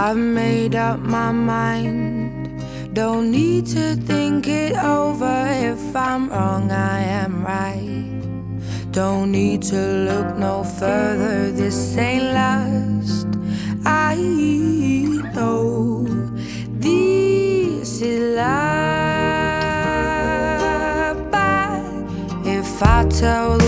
I've made up my mind. Don't need to think it over. If I'm wrong, I am right. Don't need to look no further. This ain't last. I know this is love. But if I tell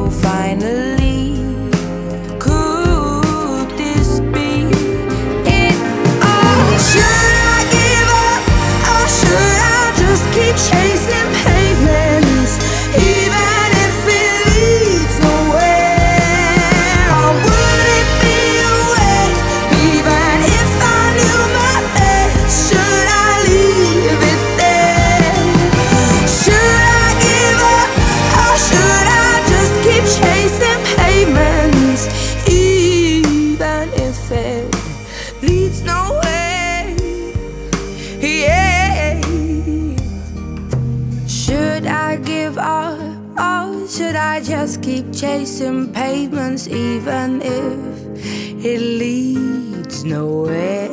I just keep chasing pavements even if it leads nowhere?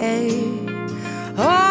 Or